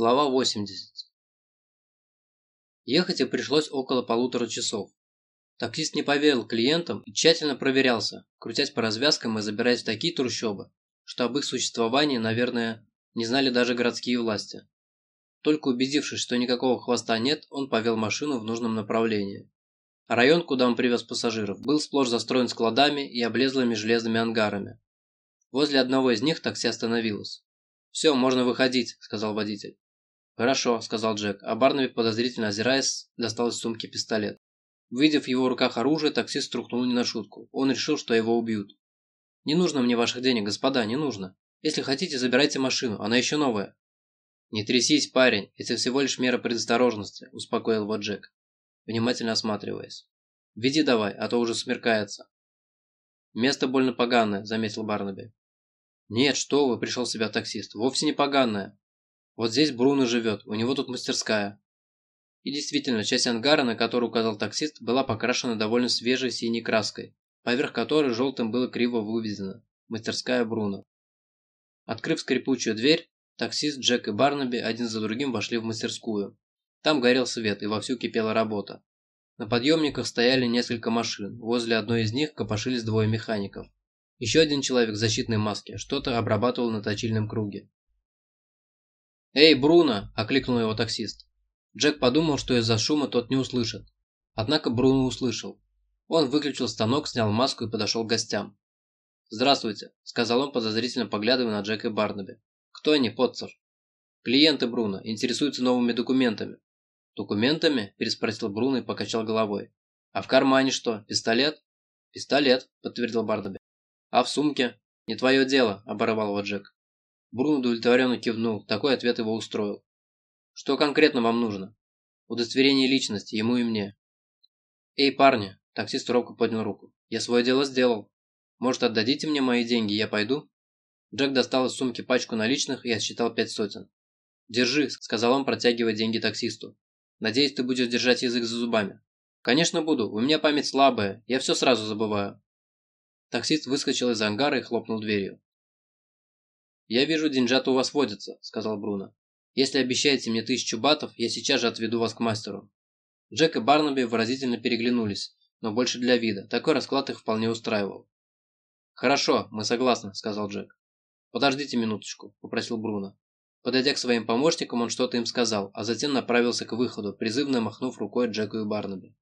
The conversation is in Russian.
Глава 80. Ехать им пришлось около полутора часов. Таксист не поверил клиентам и тщательно проверялся, крутясь по развязкам и забираясь в такие трущобы, что об их существовании, наверное, не знали даже городские власти. Только убедившись, что никакого хвоста нет, он повел машину в нужном направлении. район, куда он привез пассажиров, был сплошь застроен складами и облезлыми железными ангарами. Возле одного из них такси остановилось. «Все, можно выходить», – сказал водитель. «Хорошо», – сказал Джек, а Барнаби, подозрительно озираясь, достал из сумки пистолет. Увидев в его руках оружие, таксист струхнул не на шутку. Он решил, что его убьют. «Не нужно мне ваших денег, господа, не нужно. Если хотите, забирайте машину, она еще новая». «Не трясись, парень, это всего лишь мера предосторожности», – успокоил его Джек, внимательно осматриваясь. «Веди давай, а то уже смеркается». «Место больно поганое», – заметил Барнаби. «Нет, что вы», – пришел в себя таксист, – «вовсе не поганое. Вот здесь Бруно живет, у него тут мастерская. И действительно, часть ангара, на которую указал таксист, была покрашена довольно свежей синей краской, поверх которой желтым было криво выведено «Мастерская Бруно». Открыв скрипучую дверь, таксист, Джек и Барнаби один за другим вошли в мастерскую. Там горел свет и вовсю кипела работа. На подъемниках стояли несколько машин, возле одной из них копошились двое механиков. Еще один человек в защитной маске что-то обрабатывал на точильном круге. «Эй, Бруно!» – окликнул его таксист. Джек подумал, что из-за шума тот не услышит. Однако Бруно услышал. Он выключил станок, снял маску и подошел к гостям. «Здравствуйте», – сказал он, подозрительно поглядывая на Джека и Барнаби. «Кто они, Потцер?» «Клиенты Бруно, интересуются новыми документами». «Документами?» – переспросил Бруно и покачал головой. «А в кармане что, пистолет?» «Пистолет», – подтвердил Барнаби. «А в сумке?» «Не твое дело», – оборвал его Джек. Бруно удовлетворенно кивнул, такой ответ его устроил. Что конкретно вам нужно? Удостоверение личности, ему и мне. Эй, парни, таксист робко поднял руку. Я свое дело сделал. Может, отдадите мне мои деньги, я пойду? Джек достал из сумки пачку наличных и отсчитал пять сотен. «Держи», – сказал он, протягивая деньги таксисту. «Надеюсь, ты будешь держать язык за зубами». «Конечно буду, у меня память слабая, я все сразу забываю». Таксист выскочил из ангара и хлопнул дверью. «Я вижу, деньжата у вас водятся», – сказал Бруно. Если обещаете мне тысячу батов, я сейчас же отведу вас к мастеру». Джек и Барнаби выразительно переглянулись, но больше для вида. Такой расклад их вполне устраивал. «Хорошо, мы согласны», – сказал Джек. «Подождите минуточку», – попросил Бруно. Подойдя к своим помощникам, он что-то им сказал, а затем направился к выходу, призывно махнув рукой Джеку и Барнаби.